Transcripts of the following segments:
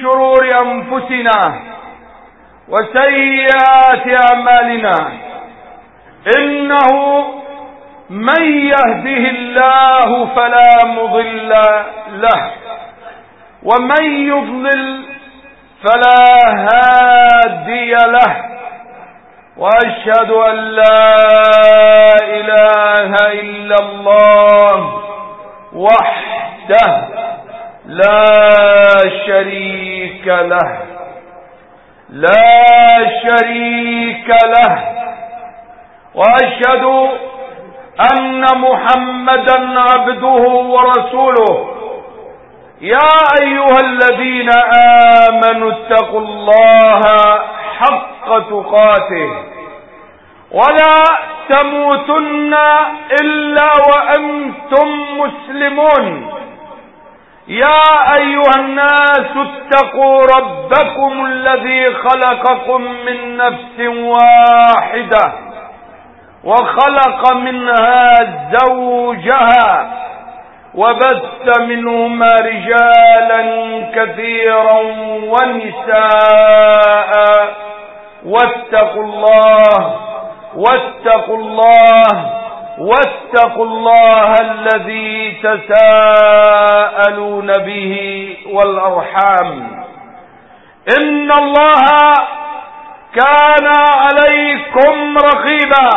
شرور أنفسنا وسيئات أعمالنا. إنه من يهده الله فلا مضل له ومن يضلل فلا هادي له. وأشهد أن لا إله إلا الله وحده لا شريك له. لا شريك له. وأشهد أن محمدا عبده ورسوله. يا أيها الذين آمنوا اتقوا الله حق تقاته. ولا تموتن إلا وأنتم مسلمون. يا أيها الناس اتقوا ربكم الذي خلقكم من نفس واحدة وخلق منها زوجها وبث منهما رجالا كثيرا ونساء واتقوا الله واتقوا الله واتقوا الله الذي تساءلون به والأرحام. إن الله كان عليكم رقيبا.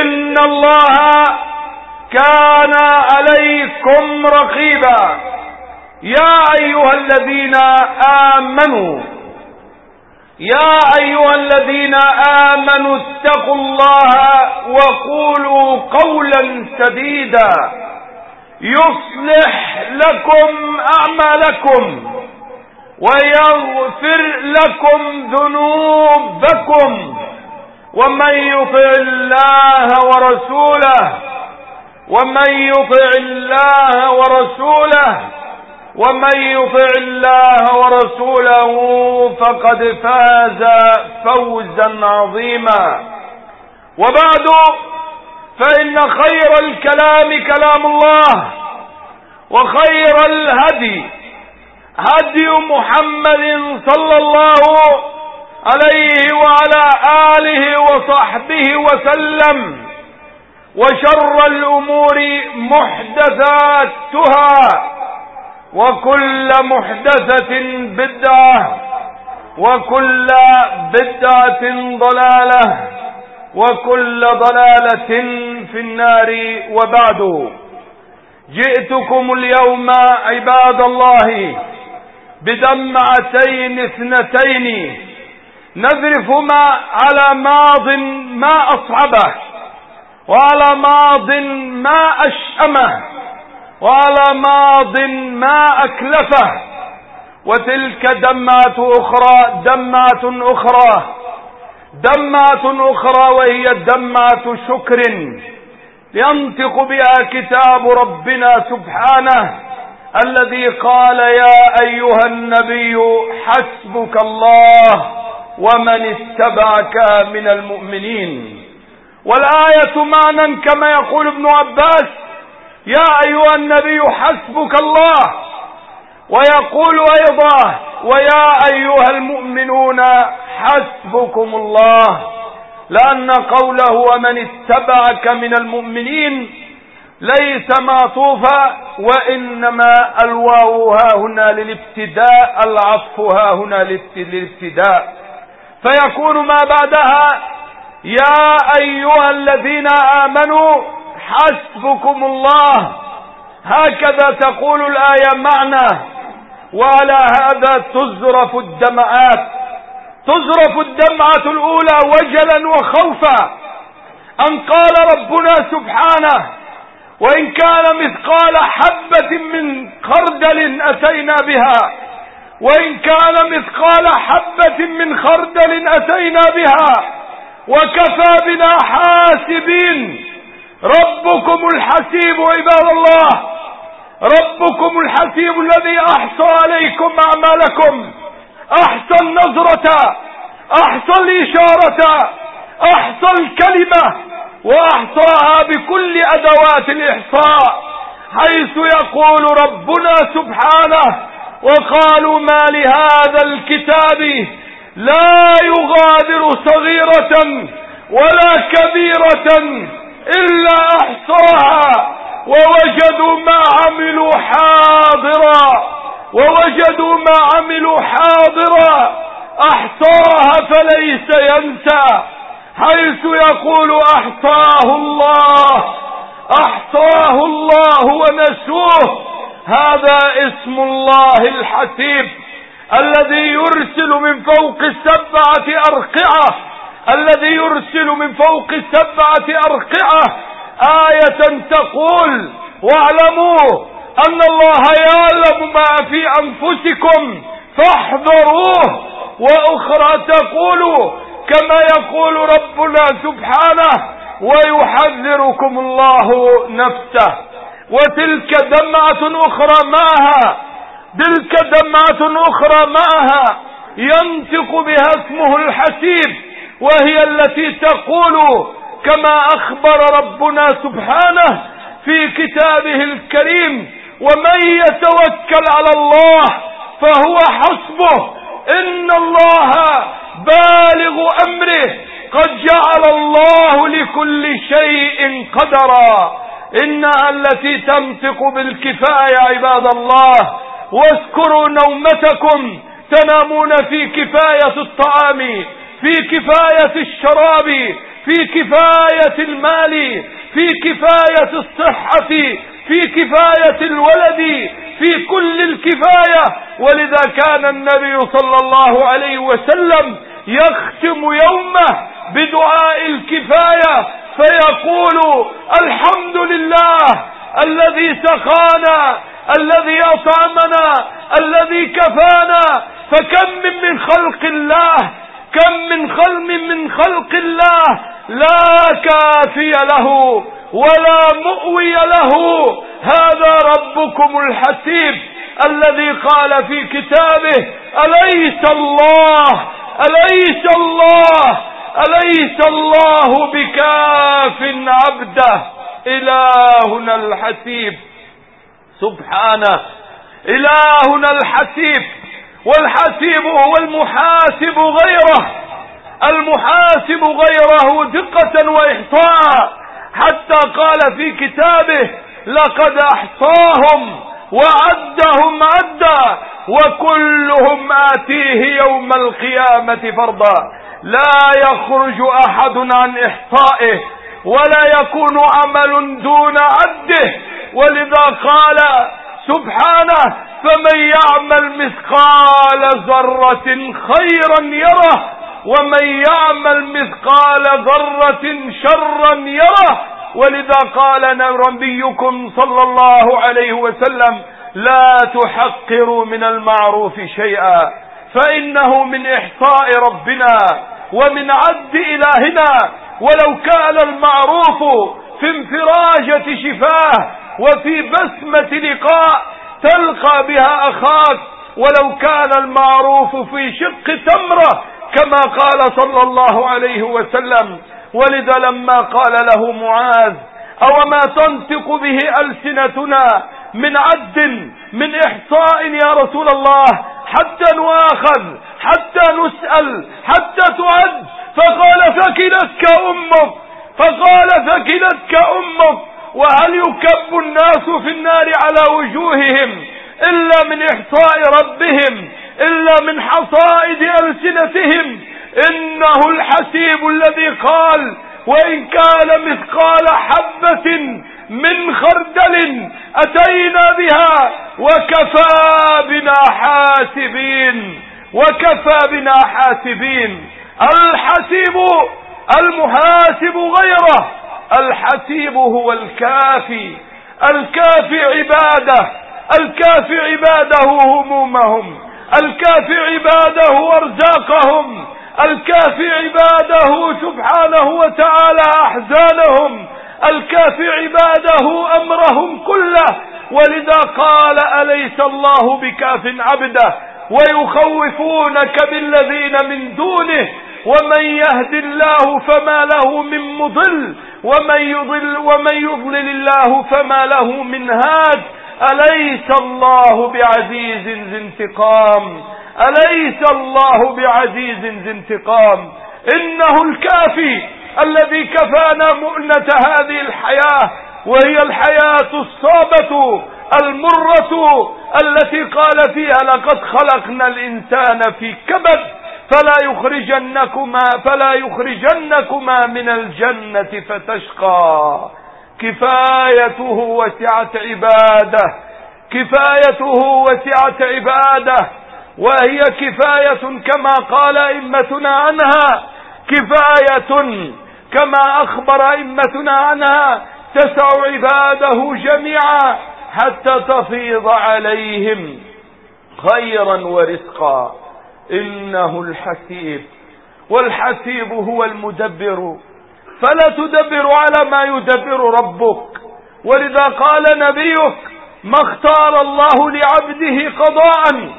إن الله كان عليكم رقيبا. يا أيها الذين آمنوا يا أيها الذين آمنوا اتقوا الله وقولوا قولا سديدا يصلح لكم أعمالكم ويغفر لكم ذنوبكم ومن يطع الله ورسوله ومن يطع الله ورسوله ومن يطع الله ورسوله فقد فاز فوزا عظيما. وبعد فإن خير الكلام كلام الله وخير الهدي هدي محمد صلى الله عليه وعلى آله وصحبه وسلم وشر الأمور محدثاتها. وكل محدثة بدعة وكل بدعة ضلالة وكل ضلالة في النار وبعد. جئتكم اليوم عباد الله بدمعتين اثنتين. نذرفهما على ماض ما أصعبه وعلى ماض ما أشأمه. وعلى ماض ما أكلفه وتلك دمعة أخرى دمعة أخرى دمعة أخرى وهي دمعة شكر ينطق بها كتاب ربنا سبحانه الذي قال يا أيها النبي حسبك الله ومن اتبعك من المؤمنين والآية معنى كما يقول ابن عباس يا أيها النبي حسبك الله. ويقول أيضا ويا أيها المؤمنون حسبكم الله. لأن قوله ومن اتبعك من المؤمنين ليس معطوفا وإنما الواو ها هنا للابتداء العطف ها هنا للابتداء. فيكون ما بعدها يا أيها الذين آمنوا حسبكم الله هكذا تقول الآية معنا. وعلى هذا تزرف الدمعات. تزرف الدمعة الأولى وجلا وخوفا. أن قال ربنا سبحانه وإن كان مثقال حبة من خردل أتينا بها. وإن كان مثقال حبة من خردل أتينا بها. وكفى بنا حاسبين ربكم الحسيب عباد الله. ربكم الحسيب الذي أحصى عليكم أعمالكم. أحصى النظرة. أحصى الإشارة. أحصى الكلمة. وأحصاها بكل أدوات الإحصاء. حيث يقول ربنا سبحانه وقالوا ما لهذا الكتاب؟ لا يغادر صغيرة ولا كبيرة. إلا أحصاها ووجدوا ما عملوا حاضرا ووجدوا ما عملوا حاضرا أحصاها فليس ينسى حيث يقول أحصاه الله أحصاه الله ونسوه هذا اسم الله الحسيب الذي يرسل من فوق السبعة أرقعة. الذي يرسل من فوق السبعة أرقعة آية تقول واعلموا أن الله يعلم ما في أنفسكم فاحذروه وأخرى تقول كما يقول ربنا سبحانه ويحذركم الله نفسه وتلك دمعة أخرى معها تلك دمعة أخرى معها ينطق بها اسمه الحسيب وهي التي تقول كما أخبر ربنا سبحانه في كتابه الكريم ومن يتوكل على الله فهو حسبه. إن الله بالغ أمره. قد جعل الله لكل شيء قدرا. إنها التي تنطق بالكفاية عباد الله واذكروا نومتكم تنامون في كفاية الطعام. في كفاية الشراب في كفاية المال في كفاية الصحة في كفاية الولد في كل الكفاية. ولذا كان النبي صلى الله عليه وسلم يختم يومه بدعاء الكفاية فيقول الحمد لله الذي سقانا الذي أطعمنا الذي كفانا فكم من, من خلق الله كم من خلق من خلق الله لا كافي له ولا مؤوي له. هذا ربكم الحسيب الذي قال في كتابه أليس الله؟ أليس الله؟ أليس الله بكاف عبده؟ إلهنا الحسيب. سبحانه إلهنا الحسيب. والحسيب هو المحاسب غيره. المحاسب غيره دقة وإحصاء. حتى قال في كتابه لقد أحصاهم وعدهم عدا وكلهم آتيه يوم القيامة فرضا. لا يخرج أحد عن إحصائه ولا يكون عمل دون عده. ولذا قال سبحانه فمن يعمل مثقال ذرة خيرا يره ومن يعمل مثقال ذرة شرا يره. ولذا قال نبيكم صلى الله عليه وسلم لا تحقروا من المعروف شيئا فإنه من إحصاء ربنا ومن عد إلهنا. ولو كان المعروف في انفراجة شفاه وفي بسمة لقاء تلقى بها أخاك ولو كان المعروف في شق تمرة كما قال صلى الله عليه وسلم. ولذا لما قال له معاذ أو ما تنطق به ألسنتنا من عد من إحصاء يا رسول الله حتى نواخذ حتى نسأل حتى تعد؟ فقال فكلتك أمك فقال فكلتك أمك. وهل يكب الناس في النار على وجوههم إلا من إحصاء ربهم إلا من حصائد ألسنتهم؟ إنه الحسيب الذي قال وإن كان مثقال حبة من خردل أتينا بها وكفى بنا حاسبين وكفى بنا حاسبين. الحسيب المحاسب غيره الحسيب هو الكافي. الكافي عباده. الكافي عباده همومهم. الكافي عباده وارزاقهم الكافي عباده سبحانه وتعالى أحزانهم. الكافي عباده أمرهم كله. ولذا قال أليس الله بكاف عبده؟ ويخوفونك بالذين من دونه. ومن يهد الله فما له من مضل. ومن يضل ومن يضلل الله فما له من هاد. أليس الله بعزيز ذي انتقام؟ أليس الله بعزيز ذي انتقام؟ إنه الكافي الذي كفانا مؤنة هذه الحياة وهي الحياة الصابة المرة التي قال فيها لقد خلقنا الإنسان في كبد. فلا يخرجنكما فلا يخرجنكما من الجنة فتشقى. كفايته وسعة عباده. كفايته وسعة عباده. وهي كفاية كما قال أئمتنا عنها. كفاية كما أخبر أئمتنا عنها. تسع عباده جميعا حتى تفيض عليهم خيرا ورزقا. إنه الحسيب والحسيب هو المدبر. فلا تدبر على ما يدبر ربك. ولذا قال نبيك ما اختار الله لعبده قضاء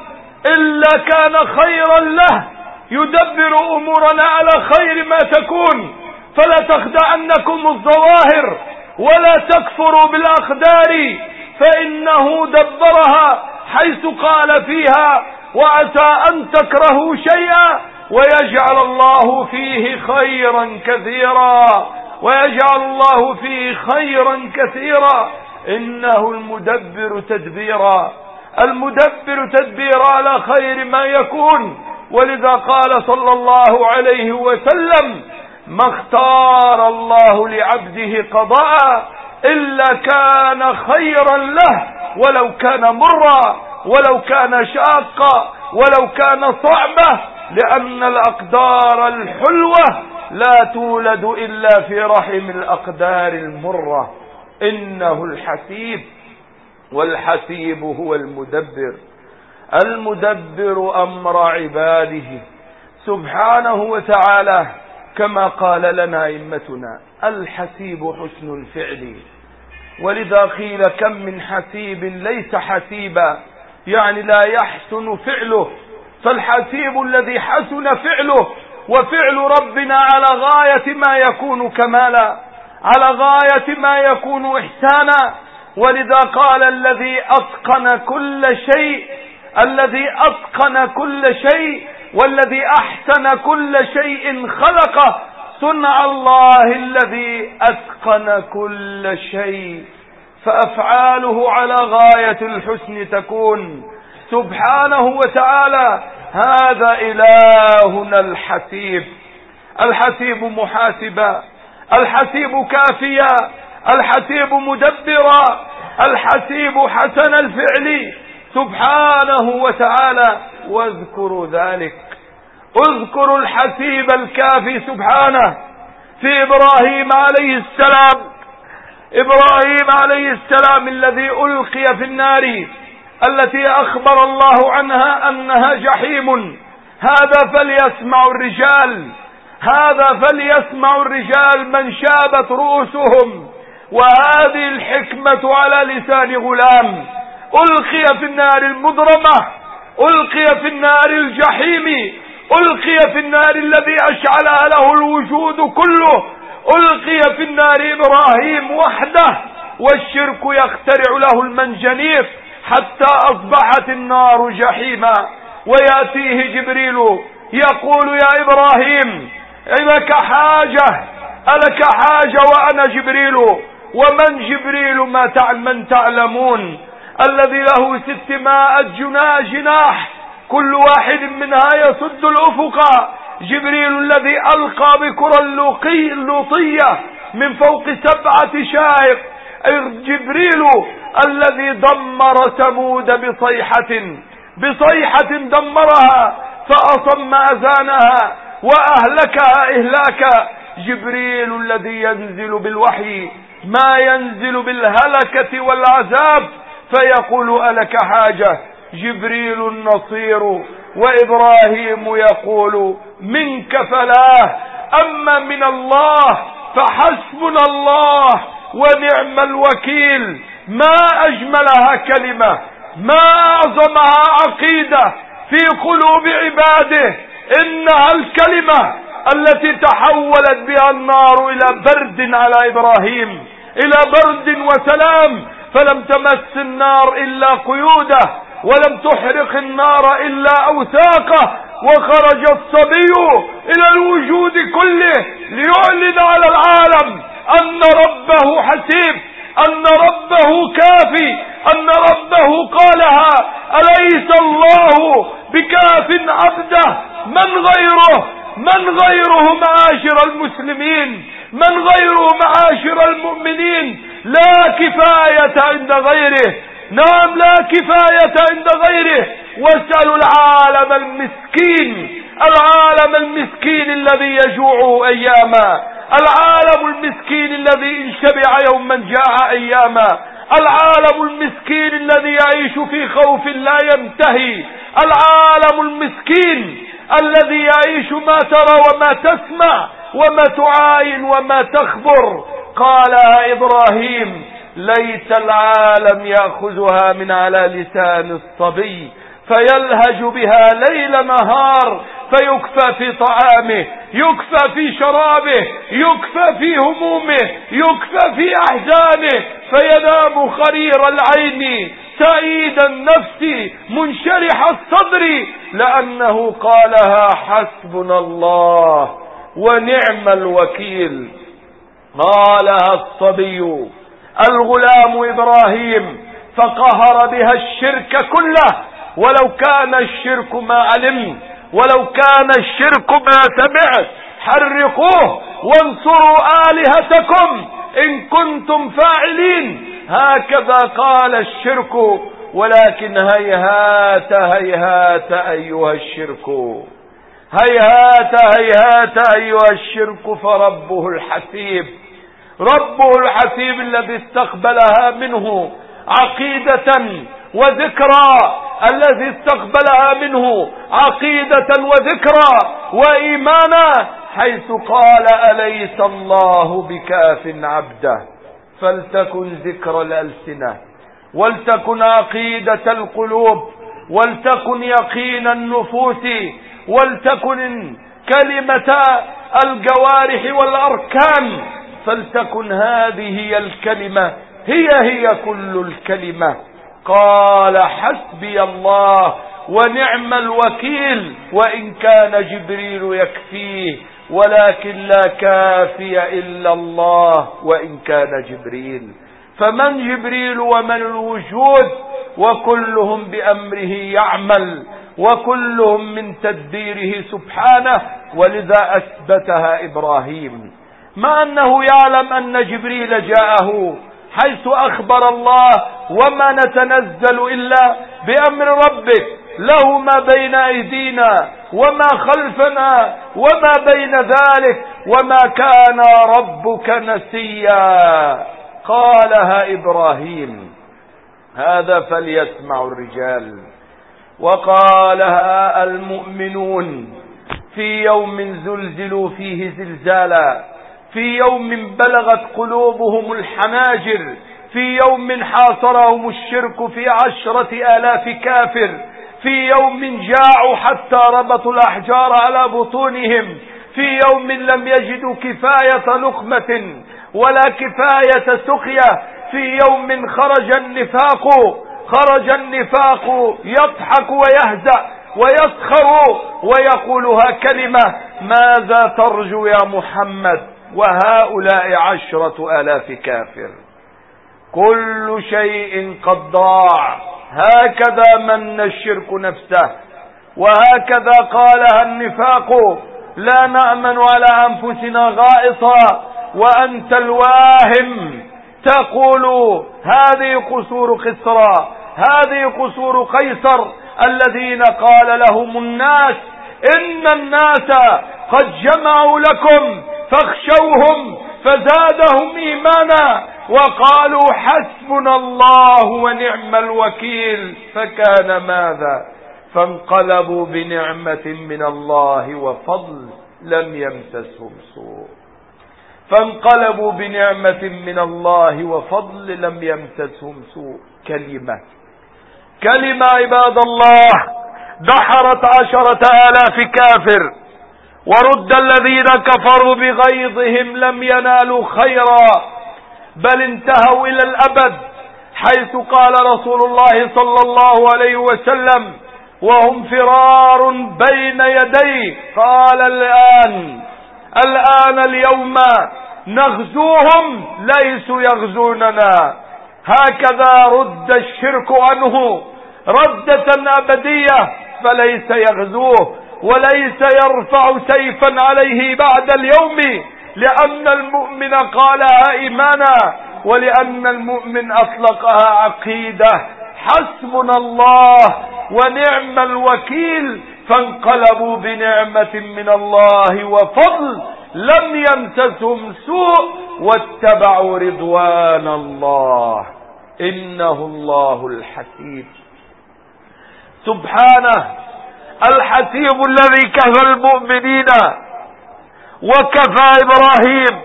إلا كان خيرا له. يدبر أمورنا على خير ما تكون. فلا تخدعنكم الظواهر ولا تكفروا بالأقدار فإنه دبرها حيث قال فيها وعسى أن تكرهوا شيئا ويجعل الله فيه خيرا كثيرا ويجعل الله فيه خيرا كثيرا. إنه المدبر تدبيرا. المدبر تدبيرا على خير ما يكون. ولذا قال صلى الله عليه وسلم ما اختار الله لعبده قضاء إلا كان خيرا له ولو كان مرا ولو كان شاقا ولو كان صعبة لأن الأقدار الحلوة لا تولد إلا في رحم الأقدار المرة. إنه الحسيب والحسيب هو المدبر. المدبر أمر عباده سبحانه وتعالى كما قال لنا إمتنا الحسيب حسن الفعل. ولذا قيل كم من حسيب ليس حسيبا؟ يعني لا يحسن فعله فالحسيب الذي حسن فعله وفعل ربنا على غاية ما يكون كمالا على غاية ما يكون إحسانا. ولذا قال الذي أتقن كل شيء الذي أتقن كل شيء والذي أحسن كل شيء خلقه صنع الله الذي أتقن كل شيء. فأفعاله على غاية الحسن تكون. سبحانه وتعالى هذا إلهنا الحسيب. الحسيب محاسبا الحسيب كافيا الحسيب مدبرا الحسيب حسن الفعل. سبحانه وتعالى واذكروا ذلك. اذكروا الحسيب الكافي سبحانه. في إبراهيم عليه السلام إبراهيم عليه السلام الذي ألقي في النار التي أخبر الله عنها أنها جحيم. هذا فليسمع الرجال هذا فليسمع الرجال من شابت رؤوسهم. وهذه الحكمة على لسان غلام. ألقي في النار المضرمة ألقي في النار الجحيم ألقي في النار الذي أشعلها له الوجود كله. ألقي في النار إبراهيم وحده والشرك يخترع له المنجنيق حتى أصبحت النار جحيما. ويأتيه جبريل يقول يا إبراهيم لك حاجة ألك حاجة وأنا جبريل؟ ومن جبريل؟ ما تعلم من تعلمون؟ الذي له ستمائة جنا جناح كل واحد منها يسد الأفق. جبريل الذي ألقى بكرة اللوقي اللوطية من فوق سبعة شائق. جبريل الذي دمر ثمود بصيحة بصيحة دمرها فأصم أذانها وأهلكها إهلاكا جبريل الذي ينزل بالوحي ما ينزل بالهلكة والعذاب فيقول ألك حاجة؟ جبريل النصير وإبراهيم يقول منك فلاه أما من الله فحسبنا الله ونعم الوكيل. ما أجملها كلمة ما أعظمها عقيدة في قلوب عباده إنها الكلمة التي تحولت بها النار إلى برد على إبراهيم إلى برد وسلام فلم تمس النار إلا قيوده. ولم تحرق النار إلا أوثاقه وخرج الصبي إلى الوجود كله ليعلن على العالم أن ربه حسيب أن ربه كافي أن ربه قالها أليس الله بكاف عبده؟ من غيره؟ من غيره معاشر المسلمين؟ من غيره معاشر المؤمنين؟ لا كفاية عند غيره. نعم لا كفاية عند غيره. واسألوا العالم المسكين. العالم المسكين الذي يجوع أياما. العالم المسكين الذي إن شبع يوما جاع أياما. العالم المسكين الذي يعيش في خوف لا ينتهي. العالم المسكين الذي يعيش ما ترى وما تسمع وما تعاين وما تخبر. قالها إبراهيم ليت العالم يأخذها من على لسان الصبي فيلهج بها ليل نهار فيكفى في طعامه يكفى في شرابه يكفى في همومه يكفى في أحزانه فينام خرير العين سعيد النفس منشرح الصدر لأنه قالها حسبنا الله ونعم الوكيل. قالها الصبي. الغلام إبراهيم فقهر بها الشرك كله. ولو كان الشرك ما علم ولو كان الشرك ما سمع حرقوه وانصروا آلهتكم إن كنتم فاعلين. هكذا قال الشرك ولكن هيهات هيهات أيها الشرك. هيهات هيهات أيها الشرك فربه الحسيب. ربه الحسيب الذي استقبلها منه عقيدة وذكرى الذي استقبلها منه عقيدة وذكرى وإيمانا حيث قال أليس الله بكاف عبده؟ فلتكن ذكر الألسنة ولتكن عقيدة القلوب ولتكن يقين النفوس ولتكن كلمة الجوارح والأركان. فلتكن هذه هي الكلمة هي هي كل الكلمة. قال حسبي الله ونعم الوكيل وإن كان جبريل يكفيه ولكن لا كافي إلا الله وإن كان جبريل. فمن جبريل ومن الوجود؟ وكلهم بأمره يعمل وكلهم من تدبيره سبحانه ولذا أثبتها إبراهيم. ما أنه يعلم أن جبريل جاءه حيث أخبر الله وما نتنزل إلا بأمر ربك له ما بين أيدينا وما خلفنا وما بين ذلك وما كان ربك نسيا. قالها إبراهيم هذا فليسمع الرجال. وقالها المؤمنون في يوم زلزلوا فيه زلزالا. في يوم بلغت قلوبهم الحناجر في يوم حاصرهم الشرك في عشرة آلاف كافر في يوم جاعوا حتى ربطوا الأحجار على بطونهم في يوم لم يجدوا كفاية لقمة ولا كفاية سقيا في يوم خرج النفاق خرج النفاق يضحك ويهزأ ويسخر ويقولها كلمة ماذا ترجو يا محمد؟ وهؤلاء عشرة آلاف كافر. كل شيء قد ضاع هكذا من الشرك نفسه. وهكذا قالها النفاق. لا نأمن على أنفسنا غائطا وأنت الواهم. تقول هذه قصور قسرى هذه قصور قيصر. الذين قال لهم الناس إن الناس قد جمعوا لكم فاخشوهم فزادهم إيمانا وقالوا حسبنا الله ونعم الوكيل فكان ماذا؟ فانقلبوا بنعمة من الله وفضل لم يمسسهم سوء. فانقلبوا بنعمة من الله وفضل لم يمسسهم سوء. كلمة. كلمة عباد الله. دحرت عشرة آلاف كافر ورد الذين كفروا بغيظهم لم ينالوا خيرا بل انتهوا إلى الأبد حيث قال رسول الله صلى الله عليه وسلم وهم فرار بين يديه. قال الآن الآن اليوم نغزوهم ليسوا يغزوننا. هكذا رد الشرك عنه ردة أبدية فليس يغزوه وليس يرفع سيفا عليه بعد اليوم لأن المؤمن قالها إيمانا ولأن المؤمن أطلقها عقيدة. حسبنا الله ونعم الوكيل فانقلبوا بنعمة من الله وفضل لم يمسسهم سوء واتبعوا رضوان الله. إنه الله الحسيب سبحانه الحسيب الذي كفى المؤمنين وكفى إبراهيم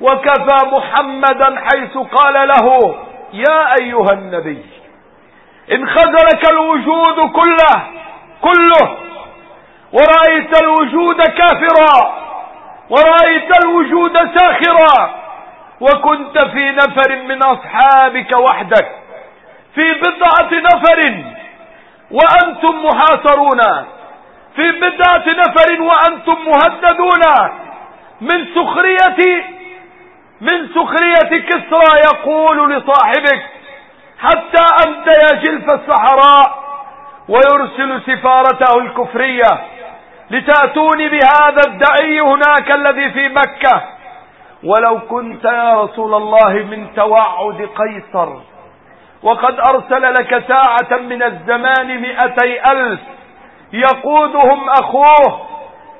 وكفى محمدا حيث قال له يا أيها النبي إن خذلك الوجود كله كله ورأيت الوجود كافرا ورأيت الوجود ساخرا وكنت في نفر من أصحابك وحدك في بضعة نفر وأنتم محاصرون. في بضعة نفر وأنتم مهددون. من سخرية من سخرية كسرى يقول لصاحبك حتى أنت يا جلف الصحراء ويرسل سفارته الكفرية لتأتوني بهذا الدعي هناك الذي في مكة. ولو كنت يا رسول الله من توعد قيصر وقد أرسل لك ساعة من الزمان مئتي ألف يقودهم أخوه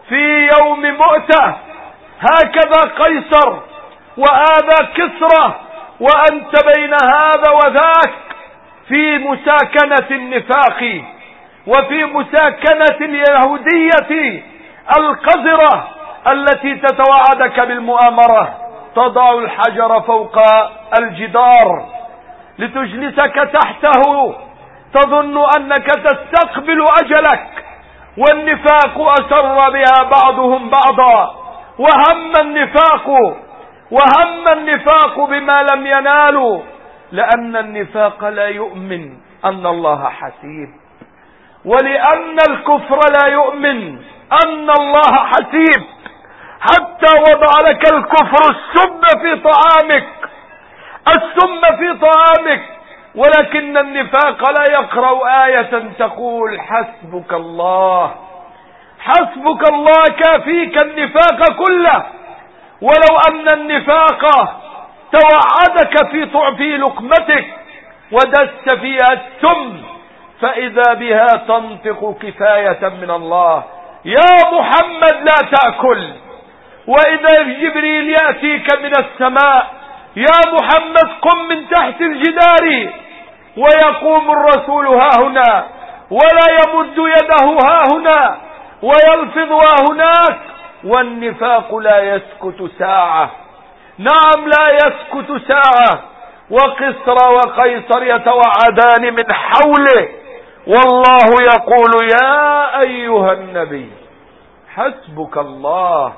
في يوم مؤتة. هكذا قيصر وهذا كسرى وأنت بين هذا وذاك في مساكنة النفاق وفي مساكنة اليهودية القذرة التي تتوعدك بالمؤامرة. تضع الحجر فوق الجدار. لتجلسك تحته تظن أنك تستقبل أجلك والنفاق أسر بها بعضهم بعضا. وهم النفاق وهم النفاق بما لم ينالوا لأن النفاق لا يؤمن أن الله حسيب. ولأن الكفر لا يؤمن أن الله حسيب. حتى وضع لك الكفر السم في طعامك السم في طعامك ولكن النفاق لا يقرأ آية تقول حسبك الله. حسبك الله كافيك النفاق كله. ولو أن النفاق توعدك في في لقمتك ودست فيها السم فإذا بها تنطق كفاية من الله. يا محمد لا تأكل وإذا جبريل يأتيك من السماء يا محمد قم من تحت الجدار ويقوم الرسول ها هنا. ولا يمد يده ها هنا ويلفظ ها هناك. والنفاق لا يسكت ساعة. نعم لا يسكت ساعة. وقصر وقيصر يتوعدان من حوله. والله يقول يا أيها النبي حسبك الله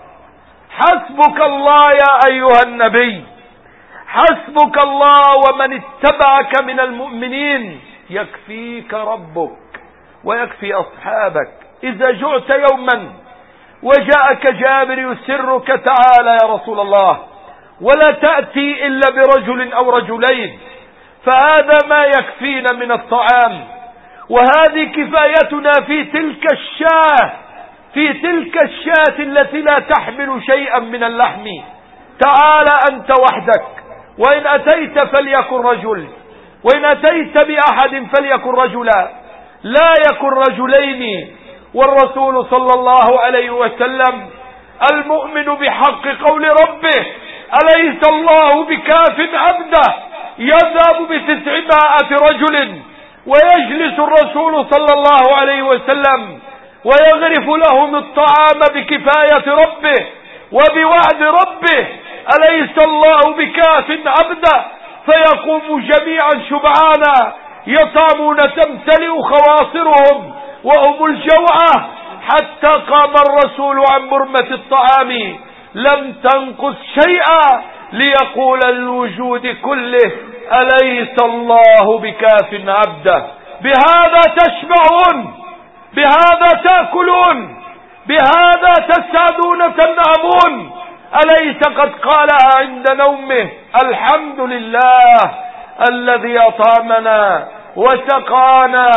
حسبك الله يا أيها النبي. حسبك الله ومن اتبعك من المؤمنين. يكفيك ربك ويكفي أصحابك. إذا جعت يوما وجاءك جابر يسرك تعالى يا رسول الله. ولا تأتي إلا برجل أو رجلين. فهذا ما يكفينا من الطعام. وهذه كفايتنا في تلك الشاة. في تلك الشاة التي لا تحمل شيئا من اللحم. تعال أنت وحدك. وإن أتيت فليكن رجل وإن أتيت بأحد فليكن رجلا. لا يكن رجلين. والرسول صلى الله عليه وسلم المؤمن بحق قول ربه أليس الله بكاف عبده؟ يذهب بتسعمائة رجل ويجلس الرسول صلى الله عليه وسلم ويغرف لهم الطعام بكفاية ربه وبوعد ربه. أليس الله بكاف عبده؟ فيقوم جميعا شبعانا يطعمون تمتلئ خواصرهم وهم الجوعة. حتى قام الرسول عن برمة الطعام. لم تنقص شيئا ليقول الوجود كله أليس الله بكاف عبده؟ بهذا تشبعون؟ بهذا تأكلون؟ بهذا تسعدون تنعمون أليس قد قالها عند نومه الحمد لله الذي أطعمنا وسقانا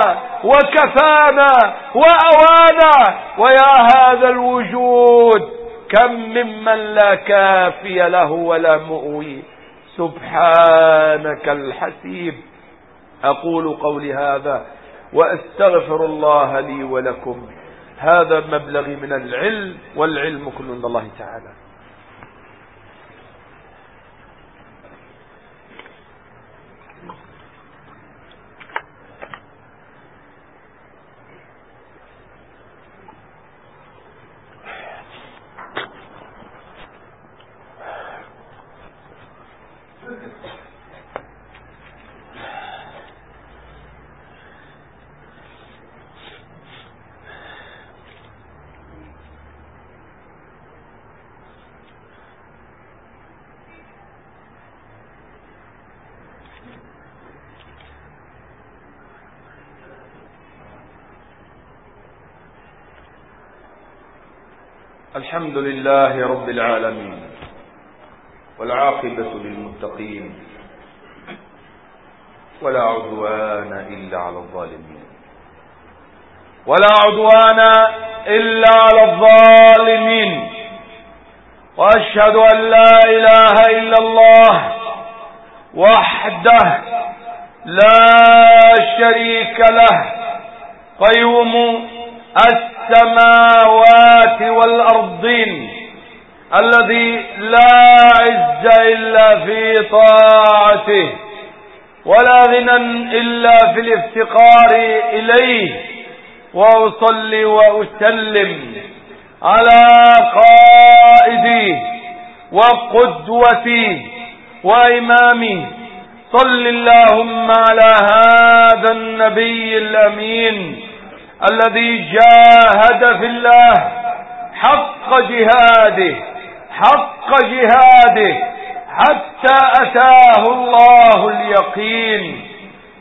وكفانا وأوانا ويا هذا الوجود كم ممن لا كافي له ولا مؤوي سبحانك الحسيب أقول قولي هذا وأستغفر الله لي ولكم هذا مبلغي من العلم والعلم كل من الله تعالى الحمد لله رب العالمين والعاقبة للمتقين ولا عدوان إلا على الظالمين. ولا عدوان إلا على الظالمين. وأشهد أن لا إله إلا الله وحده لا شريك له. قيوم السماوات والأرضين. الذي لا إلا في طاعته ولا غنى إلا في الافتقار إليه وأصلي وأسلم على قائدي وقدوتي وإمامي. صل اللهم على هذا النبي الأمين الذي جاهد في الله حق جهاده حق جهاده حتى أتاه الله اليقين.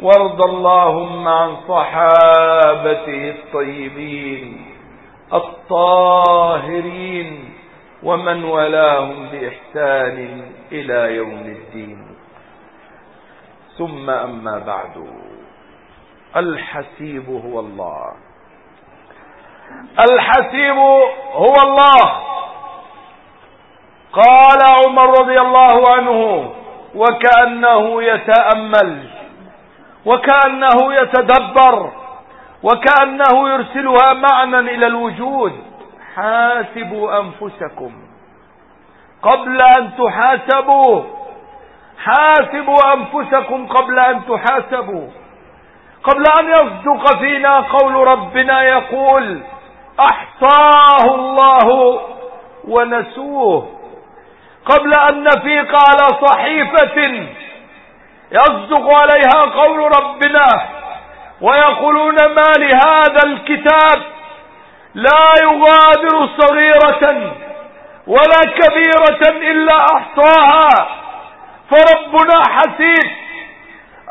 وارض اللهم عن صحابته الطيبين الطاهرين ومن ولاهم بإحسان إلى يوم الدين. ثم أما بعد الحسيب هو الله. الحسيب هو الله. قال عمر رضي الله عنه وكأنه يتأمل وكأنه يتدبر وكأنه يرسلها معنى إلى الوجود. حاسبوا أنفسكم قبل أن تحاسبوا. حاسبوا أنفسكم قبل أن تحاسبوا. قبل أن يصدق فينا قول ربنا يقول أحصاه الله ونسوه. قبل أن نفيق على صحيفة يصدق عليها قول ربنا ويقولون ما لهذا الكتاب لا يغادر صغيرة ولا كبيرة إلا أحصاها. فربنا حسيب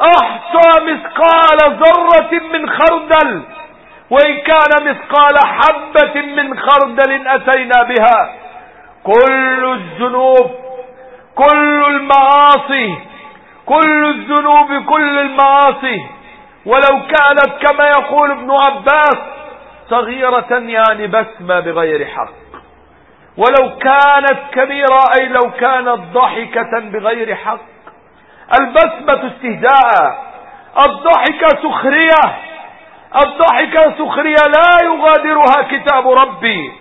أحصى مثقال ذرة من خردل وإن كان مثقال حبة من خردل أتينا بها. كل الذنوب كل المعاصي كل الذنوب كل المعاصي. ولو كانت كما يقول ابن عباس صغيرة يعني بسمة بغير حق. ولو كانت كبيرة أي لو كانت ضحكة بغير حق. البسمة استهداء الضحكة سخرية الضحكة سخرية لا يغادرها كتاب ربي.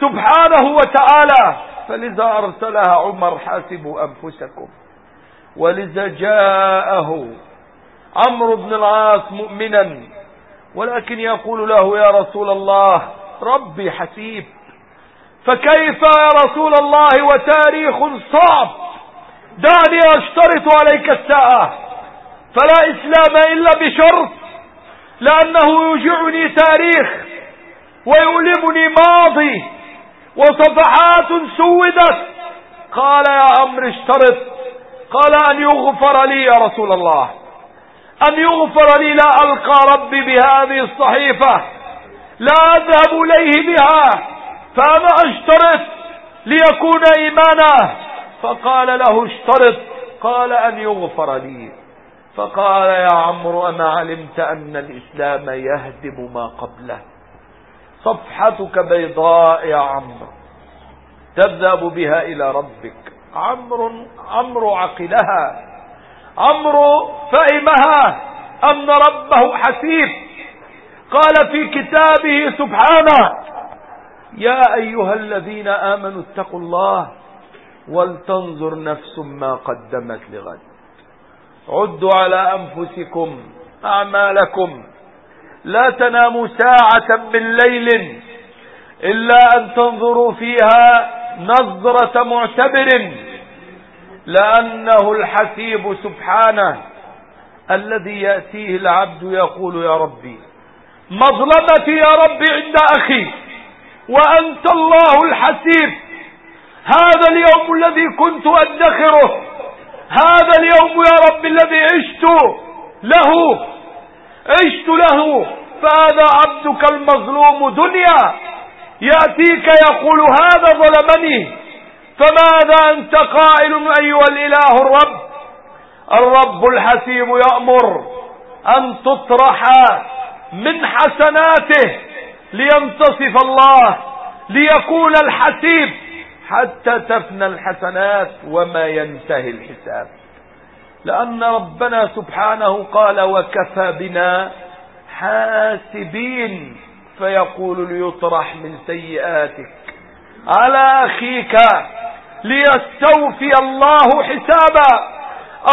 سبحانه وتعالى. فلذا أرسلها عمر حاسبوا أنفسكم. ولذا جاءه عمرو بن العاص مؤمنا. ولكن يقول له يا رسول الله ربي حسيب. فكيف يا رسول الله وتاريخ صعب؟ دعني أشترط عليك الساعة. فلا إسلام إلا بشرط. لأنه يوجعني تاريخ ويؤلمني ماضي. وصفحات سودت. قال يا عمرو اشترط. قال أن يغفر لي يا رسول الله. أن يغفر لي لا ألقى ربي بهذه الصحيفة. لا أذهب إليه بها. فأنا أشترط ليكون إيمانا. فقال له اشترط. قال أن يغفر لي. فقال يا عمرو أما علمت أن الإسلام يهدم ما قبله؟ صفحتك بيضاء يا عمرو. تذهب بها إلى ربك. عمرو عمرو عقلها. عمرو فهمها أن ربه حسيب. قال في كتابه سبحانه يا أيها الذين آمنوا اتقوا الله ولتنظر نفس ما قدمت لغد. عدوا على أنفسكم أعمالكم. لا تناموا ساعة من ليل إلا أن تنظروا فيها نظرة معتبر لأنه الحسيب سبحانه الذي يأتيه العبد يقول يا ربي مظلمتي يا ربي عند أخي وأنت الله الحسيب هذا اليوم الذي كنت أدخره هذا اليوم يا رب الذي عشت له عشت له فهذا عبدك المظلوم دنيا. يأتيك يقول هذا ظلمني. فماذا أنت قائل أيها الإله الرب؟ الرب الحسيب يأمر أن تطرح من حسناته لينتصف الله ليكون الحسيب حتى تفنى الحسنات وما ينتهي الحساب. لأن ربنا سبحانه قال وكفى بنا حاسبين فيقول ليطرح من سيئاتك. على أخيك ليستوفي الله حسابا.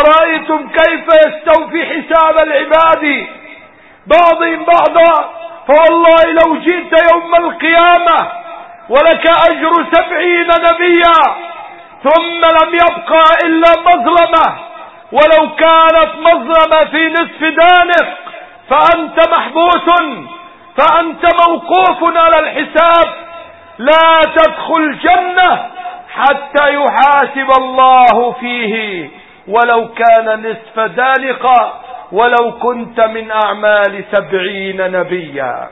أرأيتم كيف يستوفي حساب العباد؟ بعضهم بعضا. فوالله لو جئت يوم القيامة ولك أجر سبعين نبيا ثم لم يبقى إلا مظلمة. ولو كانت مظلمة في نصف دانق فأنت محبوس فأنت موقوف على الحساب. لا تدخل جنة حتى يحاسب الله فيه. ولو كان نصف دانقا ولو كنت من أعمال سبعين نبيا.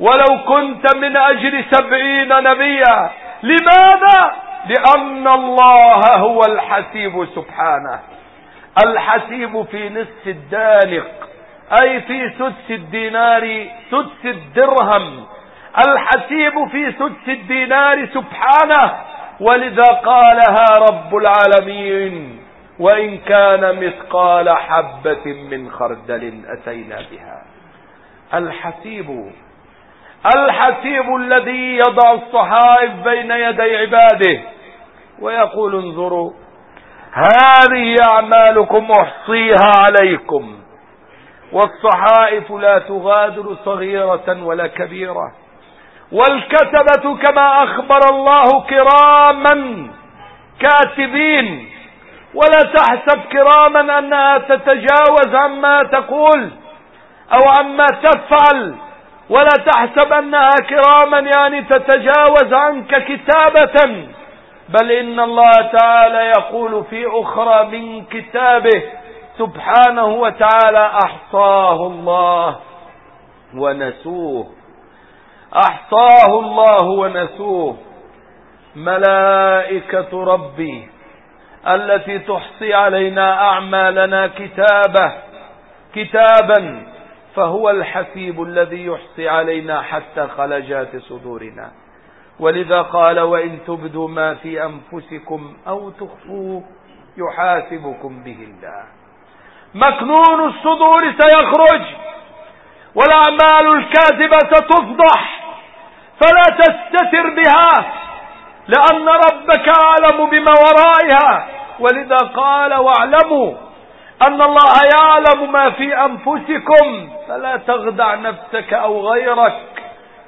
ولو كنت من أجر سبعين نبيا. لماذا؟ لأن الله هو الحسيب سبحانه. الحسيب في نصف الدانق أي في سدس الدينار سدس الدرهم. الحسيب في سدس الدينار سبحانه ولذا قالها رب العالمين وإن كان مثقال حبة من خردل أتينا بها. الحسيب الحسيب الذي يضع الصحائف بين يدي عباده ويقول انظروا هذه أعمالكم أحصيها عليكم. والصحائف لا تغادر صغيرة ولا كبيرة. والكتبة كما أخبر الله كراما كاتبين. ولا تحسب كراما أنها تتجاوز عما تقول أو عما تفعل. ولا تحسب أنها كراما يعني تتجاوز عنك كتابة. بل إن الله تعالى يقول في أخرى من كتابه سبحانه وتعالى أحصاه الله ونسوه. أحصاه الله ونسوه. ملائكة ربي التي تحصي علينا أعمالنا كتابة كتابا فهو الحسيب الذي يحصي علينا حتى خلجات صدورنا. ولذا قال وإن تبدوا ما في أنفسكم أو تخفوه يحاسبكم به الله. مكنون الصدور سيخرج والأعمال الكاذبة تفضح فلا تستتر بها لأن ربك أعلم بما ورائها. ولذا قال واعلموا أن الله يعلم ما في أنفسكم فلا تخدع نفسك أو غيرك.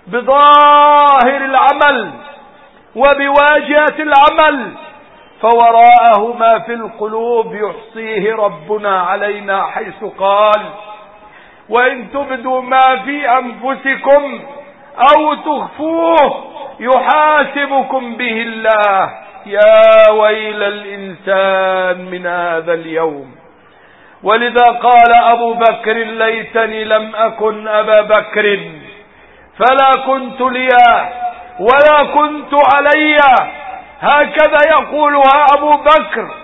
بظاهر العمل وبواجهة العمل فوراءه ما في القلوب يحصيه ربنا علينا حيث قال وإن تبدوا ما في أنفسكم أو تخفوه يحاسبكم به الله. يا ويل الإنسان من هذا اليوم. ولذا قال أبو بكر ليتني لم أكن أبا بكر. فلا كنت ليا ولا كنت علي. هكذا يقولها أبو بكر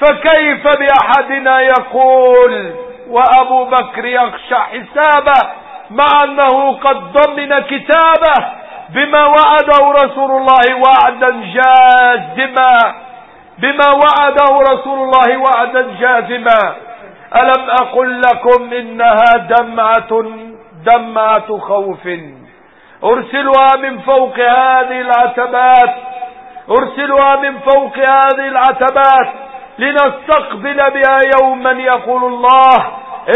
فكيف بأحدنا يقول وأبو بكر يخشى حسابه مع أنه قد ضمن كتابه بما وعده رسول الله وعدا جازما. بما وعده رسول الله وعدا جازما. ألم أقل لكم إنها دمعة دمعة خوف. أرسلها من فوق هذه العتبات أرسلها من فوق هذه العتبات لنستقبل بها يوما يقول الله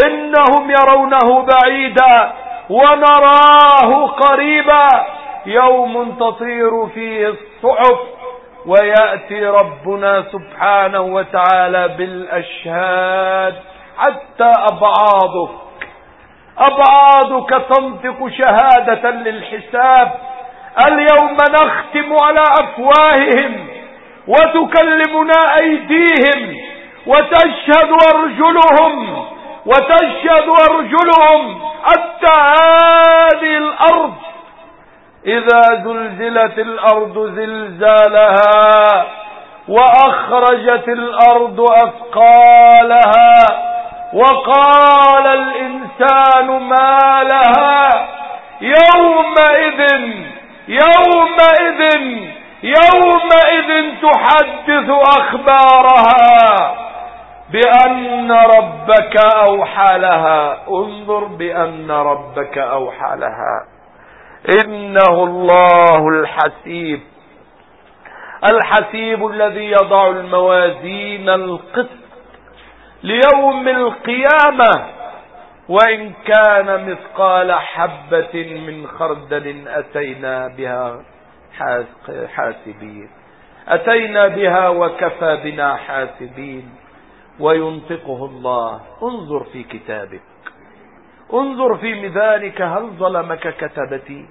إنهم يرونه بعيدا ونراه قريبا. يوم تطير فيه الصحف ويأتي ربنا سبحانه وتعالى بالأشهاد حتى أبعاضك أبعاضك تنطق شهادة للحساب. اليوم نختم على أفواههم وتكلمنا أيديهم وتشهد أرجلهم وتشهد أرجلهم حتى هذه الأرض. إذا زلزلت الأرض زلزالها وأخرجت الأرض أثقالها وقال الإنسان ما لها يومئذ يومئذ يومئذ تحدث أخبارها بأن ربك أوحى لها. انظر بأن ربك أوحى لها. إنه الله الحسيب الحسيب الذي يضع الموازين القسط ليوم القيامة وإن كان مثقال حبة من خردل أتينا بها حاسبين. أتينا بها وكفى بنا حاسبين. وينطقه الله انظر في كتابك. انظر في ميزانك هل ظلمك كتبتي؟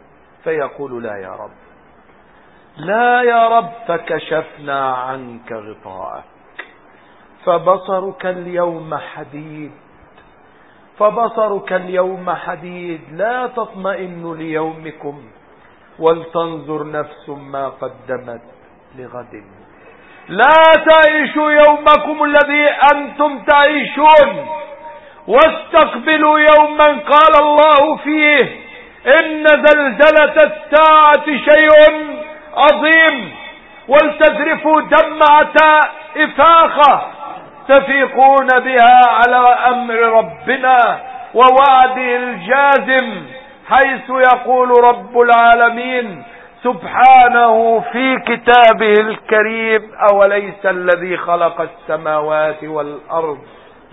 فيقول لا يا رب. لا يا رب فكشفنا عنك غطاءك. فبصرك اليوم حديد. فبصرك اليوم حديد. لا تطمئن ليومكم ولتنظر نفس ما قدمت لغد. لا تعيشوا يومكم الذي أنتم تعيشون. واستقبلوا يوما قال الله فيه إن زلزلة الساعة شيء عظيم. ولتذرفوا دمعة إفاقة. تفيقون بها على أمر ربنا ووعده الجازم حيث يقول رب العالمين سبحانه في كتابه الكريم أوليس الذي خلق السماوات والأرض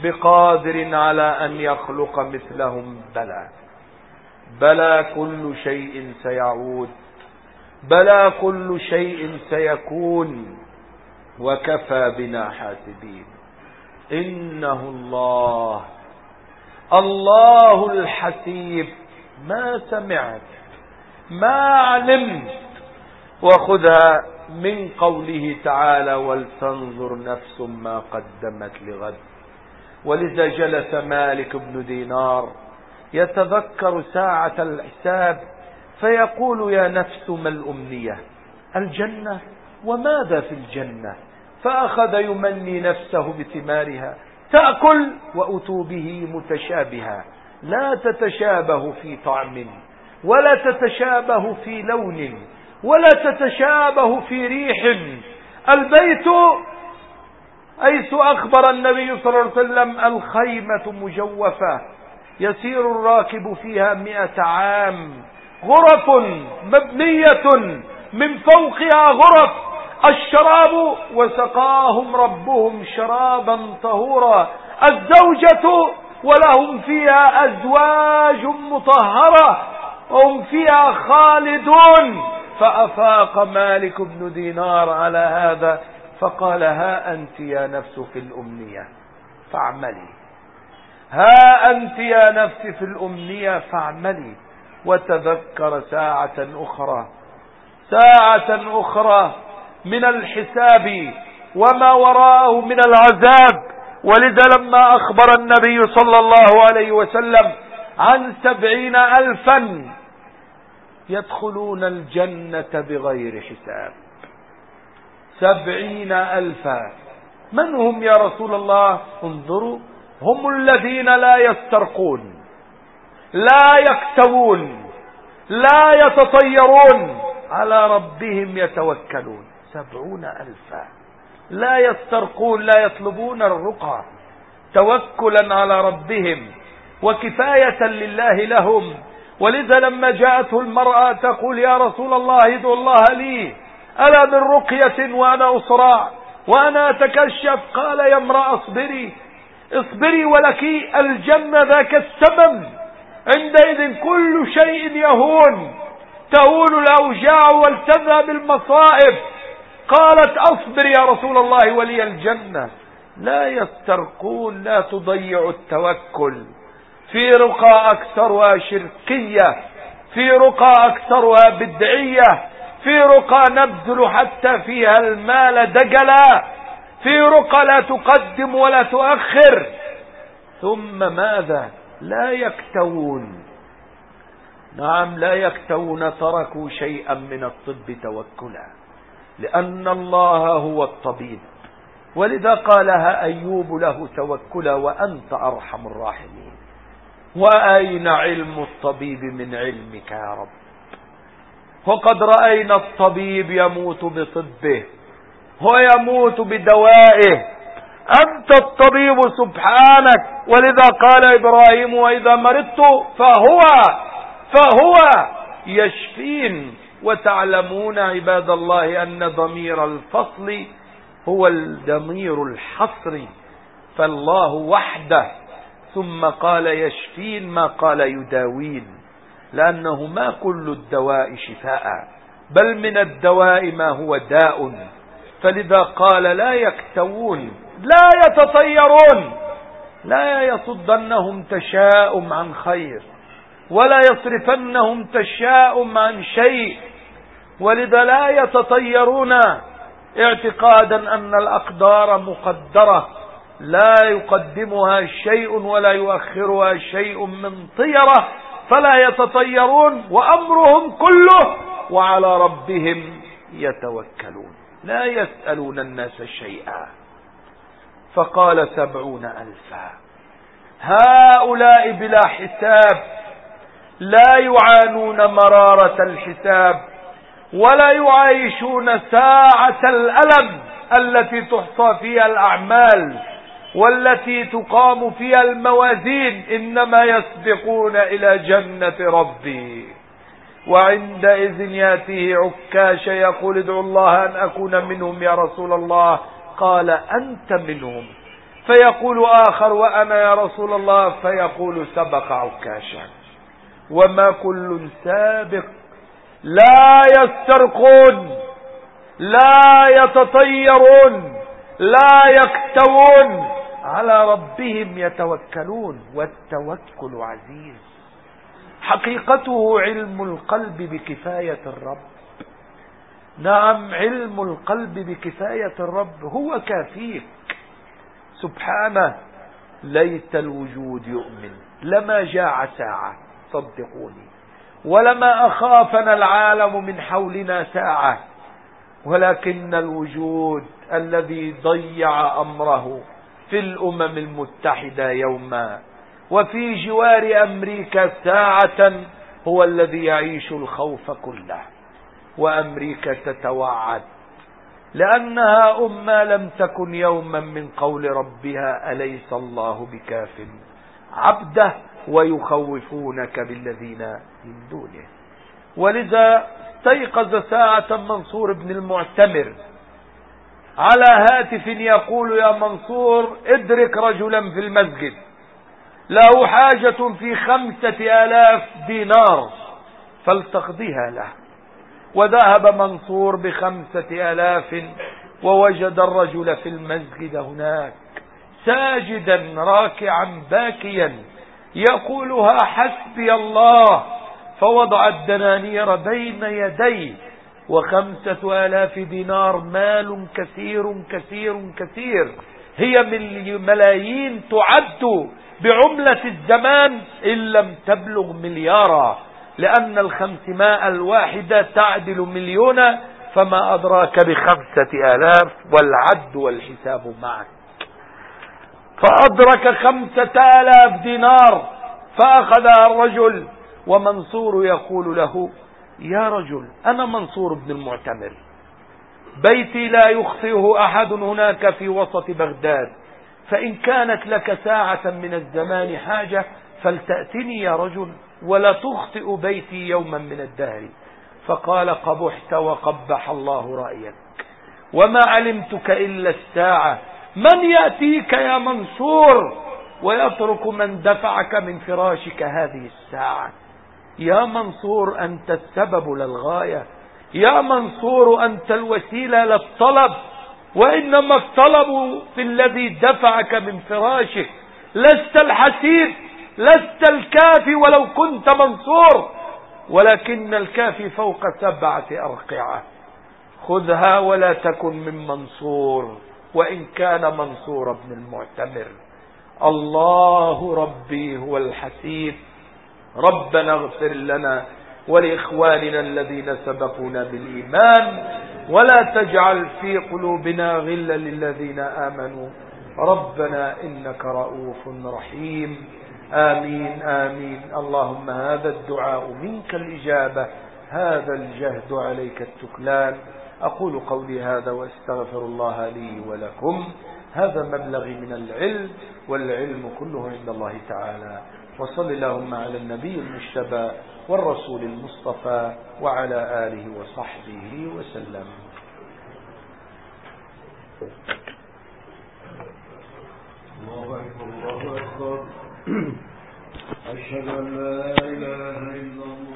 بقادر على أن يخلق مثلهم؟ بلى. بلى كل شيء سيعود. بلى كل شيء سيكون. وكفى بنا حاسبين. إنه الله. الله الحسيب. ما سمعت ما علمت. وخذها من قوله تعالى ولتنظر نفس ما قدمت لغد ولذا جلس مالك بن دينار يتذكر ساعة الحساب فيقول يا نفس ما الأمنية؟ الجنة؟ وماذا في الجنة؟ فأخذ يمني نفسه بثمارها تأكل وأتوا به متشابها. لا تتشابه في طعم ولا تتشابه في لون ولا تتشابه في ريح. البيت حيث أخبر النبي صلى الله عليه وسلم الخيمة مجوفة يسير الراكب فيها مئة عام. غرف مبنية من فوقها غرف. الشراب وسقاهم ربهم شرابا طهورا. الزوجة ولهم فيها أزواج مطهرة وهم فيها خالدون. فأفاق مالك بن دينار على هذا فقال ها أنت يا نفس في الأمنية فاعملي. ها أنت يا نفس في الأمنية فاعملي. وتذكر ساعة أخرى. ساعة أخرى من الحساب وما وراءه من العذاب. ولذا لما أخبر النبي صلى الله عليه وسلم عن سبعين ألفا يدخلون الجنة بغير حساب. سبعين ألفا. من هم يا رسول الله؟ انظروا هم الذين لا يسترقون لا يكتوون لا يتطيرون على ربهم يتوكلون. سبعون ألفا. لا يسترقون لا يطلبون الرقى. توكلا على ربهم وكفاية لله لهم. ولذا لما جاءته المرأة تقول يا رسول الله ادعو الله لي. ألا من رقية وأنا أصرع وأنا أتكشف؟ قال يا امرأة اصبري. اصبري ولك الجنة ذاك السبب عندئذ كل شيء يهون. تهون الأوجاع والتذهب المصائب قالت أصبر يا رسول الله ولي الجنة. لا يسترقون لا تضيع التوكل. في رقى أكثرها شركية في رقى أكثرها بدعية في رقى نبذل حتى فيها المال دجلا في رقى لا تقدم ولا تؤخر. ثم ماذا؟ لا يكتوون. نعم لا يكتوون تركوا شيئا من الطب توكلا. لأن الله هو الطبيب. ولذا قالها أيوب له توكلا وأنت أرحم الراحمين. وأين علم الطبيب من علمك يا رب؟ وقد رأينا الطبيب يموت بطبه ويموت بدوائه. أنت الطبيب سبحانك. ولذا قال إبراهيم وإذا مرضت فهو فهو يشفين. وتعلمون عباد الله أن ضمير الفصل هو الضمير الحصري فالله وحده. ثم قال يشفين ما قال يداوين لأنه ما كل الدواء شفاء بل من الدواء ما هو داء. فلذا قال لا يكتوون لا يتطيرون لا يصدنهم تشاؤم عن خير ولا يصرفنهم تشاؤم عن شيء. ولذا لا يتطيرون اعتقادا أن الأقدار مقدرة لا يقدمها شيء ولا يؤخرها شيء من طيرة فلا يتطيرون وأمرهم كله وعلى ربهم يتوكلون. لا يسألون الناس شيئا. فقال سبعون ألفا. هؤلاء بلا حساب لا يعانون مرارة الحساب. ولا يعايشون ساعة الألم التي تحصى فيها الأعمال والتي تقام فيها الموازين إنما يسبقون إلى جنة ربي. وعندئذ ياتيه عكاش يقول ادعو الله أن أكون منهم يا رسول الله. قال أنت منهم. فيقول آخر وأنا يا رسول الله. فيقول سبق عكاشا. وما كل سابق لا يسترقون لا يتطيرون لا يكتوون. على ربهم يتوكلون والتوكل عزيز. حقيقته علم القلب بكفاية الرب. نعم علم القلب بكفاية الرب هو كافيك. سبحانه ليت الوجود يؤمن لما جاع ساعة صدقوني. ولما أخافنا العالم من حولنا ساعة ولكن الوجود الذي ضيع أمره في الأمم المتحدة يوما وفي جوار أمريكا ساعة هو الذي يعيش الخوف كله وأمريكا تتوعد لأنها أمة لم تكن يوما من قول ربها أليس الله بكاف؟ عبده ويخوفونك بالذين من دونه. ولذا استيقظ ساعة منصور بن المعتمر على هاتف يقول يا منصور ادرك رجلا في المسجد له حاجة في خمسة آلاف دينار فلتقضيها له. وذهب منصور بخمسة آلاف ووجد الرجل في المسجد هناك ساجدا راكعا باكيا. يقولها حسبي الله فوضع الدنانير بين يديه وخمسة آلاف دينار مال كثير كثير كثير. هي من ملايين تعد بعملة الزمان إن لم تبلغ مليارا لأن الخمسماء الواحدة تعدل مليونا فما أدراك بخمسة آلاف والعد والحساب معك. فأدرك خمسة آلاف دينار فأخذها الرجل ومنصور يقول له يا رجل أنا منصور بن المعتمر. بيتي لا يخطئه أحد هناك في وسط بغداد. فإن كانت لك ساعة من الزمان حاجة فلتأتني يا رجل ولا تخطئ بيتي يوما من الدهر. فقال قبحت وقبح الله رأيك. وما علمتك إلا الساعة من يأتيك يا منصور؟ ويترك من دفعك من فراشك هذه الساعة. يا منصور أنت السبب للغاية. يا منصور أنت الوسيلة للطلب. وإنما الطلب في الذي دفعك من فراشك. لست الحسيد لست الكافي ولو كنت منصور. ولكن الكافي فوق سبعة أرقعة. خذها ولا تكن من منصور. وإن كان منصور بن المعتمر. الله ربي هو الحسيب. ربنا اغفر لنا ولإخواننا الذين سبقونا بالإيمان ولا تجعل في قلوبنا غلا للذين آمنوا. ربنا إنك رؤوف رحيم. آمين آمين. اللهم هذا الدعاء منك الإجابة هذا الجهد عليك التكلان. أقول قولي هذا وأستغفر الله لي ولكم. هذا مبلغي من العلم والعلم كله عند الله تعالى. وصل اللهم على النبي المجتبى والرسول المصطفى وعلى آله وصحبه وسلم. الله أكبر الله أكبر. أشهد أن لا إله إلا الله.